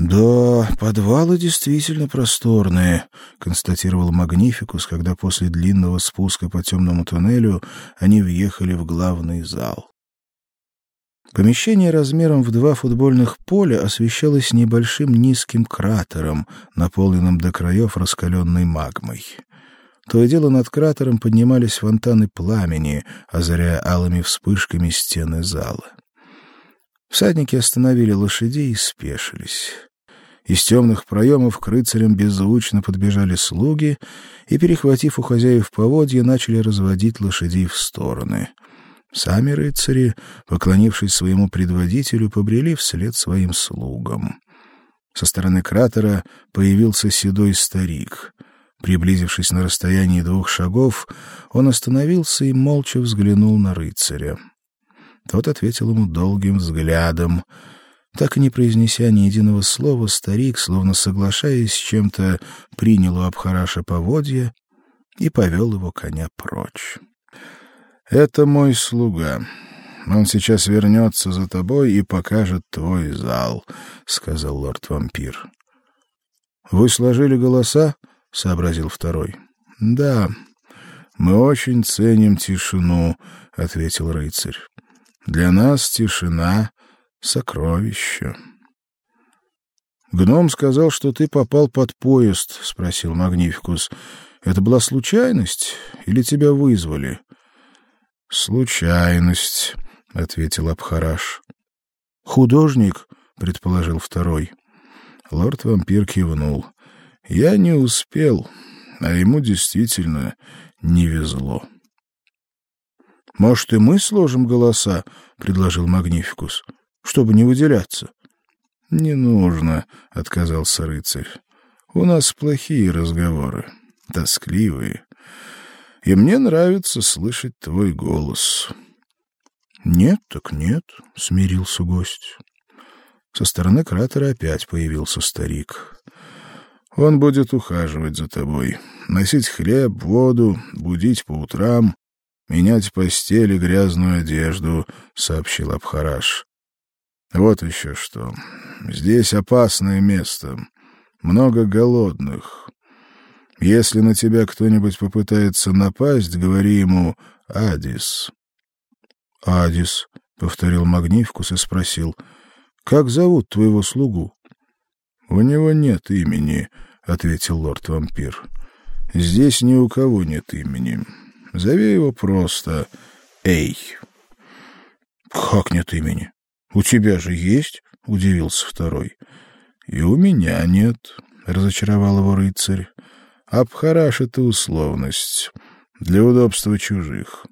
Да, подвалы действительно просторные, констатировал Магнификус, когда после длинного спуска по темному туннелю они въехали в главный зал. Помещение размером в два футбольных поля освещалось небольшим низким кратером, наполненным до краев раскаленной магмой. То и дело над кратером поднимались фонтаны пламени, озаряя алыми вспышками стены зала. Всадники остановили лошадей и спешились. Из темных проемов к рыцарям беззвучно подбежали слуги и, перехватив у хозяев поводья, начали разводить лошадей в стороны — Сами рыцари, поклонившись своему предводителю, побрели вслед своим слугам. Со стороны кратера появился седой старик. Приблизившись на расстоянии двух шагов, он остановился и молча взглянул на рыцаря. Тот ответил ему долгим взглядом. Так и не произнеся ни единого слова, старик, словно соглашаясь с чем-то, принял у Абхараша поводья и повел его коня прочь. Это мой слуга. Он сейчас вернется за тобой и покажет твой зал, сказал лорд-вампир. Вы сложили голоса? сообразил второй. Да. Мы очень ценим тишину, ответил рыцарь. Для нас тишина сокровище. Гном сказал, что ты попал под поезд, спросил Магнификус. Это была случайность или тебя вызвали? Случайность, ответил Абхараш. Художник, предположил второй. Лорд-вампир кивнул. Я не успел, а ему действительно не везло. Может, и мы сложим голоса, предложил Магнификус, чтобы не выделяться. Не нужно, отказался рыцарь. У нас плохие разговоры, тоскливые и мне нравится слышать твой голос. Нет, так нет, смирился гость. Со стороны кратера опять появился старик. Он будет ухаживать за тобой, носить хлеб, воду, будить по утрам, менять постель и грязную одежду, сообщил Абхараш. Вот еще что. Здесь опасное место. Много голодных. Если на тебя кто-нибудь попытается напасть, говори ему «Адис». «Адис», — повторил Магнифкус и спросил, «Как зовут твоего слугу?» «У него нет имени», — ответил лорд-вампир. «Здесь ни у кого нет имени. Зови его просто Эй». «Как нет имени? У тебя же есть?» — удивился второй. «И у меня нет», — разочаровал его рыцарь. Абхараш — это условность для удобства чужих.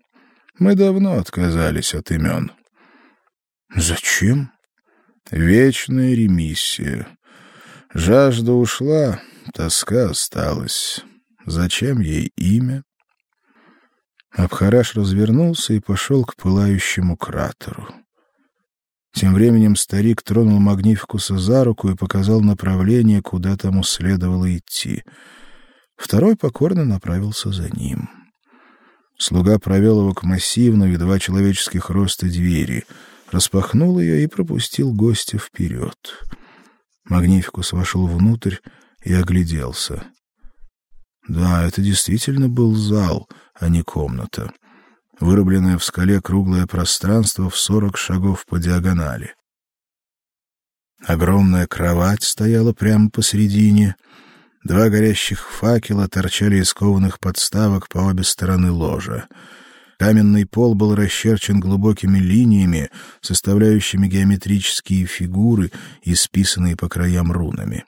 Мы давно отказались от имен. Зачем? Вечная ремиссия. Жажда ушла, тоска осталась. Зачем ей имя? Абхараш развернулся и пошел к пылающему кратеру. Тем временем старик тронул Магнификуса за руку и показал направление, куда тому следовало идти — Второй покорно направился за ним. Слуга провел его к массивной, едва человеческих роста двери, распахнул ее и пропустил гостя вперед. Магнификус вошел внутрь и огляделся. Да, это действительно был зал, а не комната. Вырубленное в скале круглое пространство в сорок шагов по диагонали. Огромная кровать стояла прямо посредине — Два горящих факела торчали из кованых подставок по обе стороны ложа. Каменный пол был расчерчен глубокими линиями, составляющими геометрические фигуры, исписанные по краям рунами.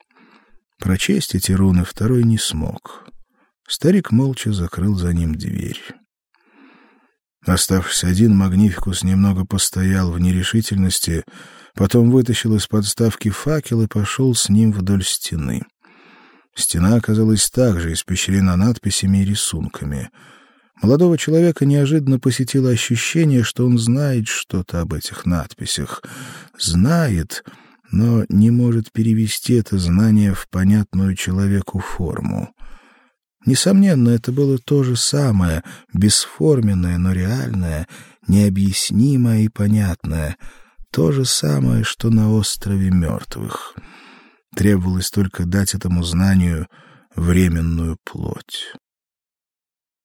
Прочесть эти руны второй не смог. Старик молча закрыл за ним дверь. Оставшись один, Магнификус немного постоял в нерешительности, потом вытащил из подставки факел и пошел с ним вдоль стены. Стена оказалась также испещрена надписями и рисунками. Молодого человека неожиданно посетило ощущение, что он знает что-то об этих надписях. Знает, но не может перевести это знание в понятную человеку форму. Несомненно, это было то же самое, бесформенное, но реальное, необъяснимое и понятное, то же самое, что на острове мертвых. Требовалось только дать этому знанию временную плоть.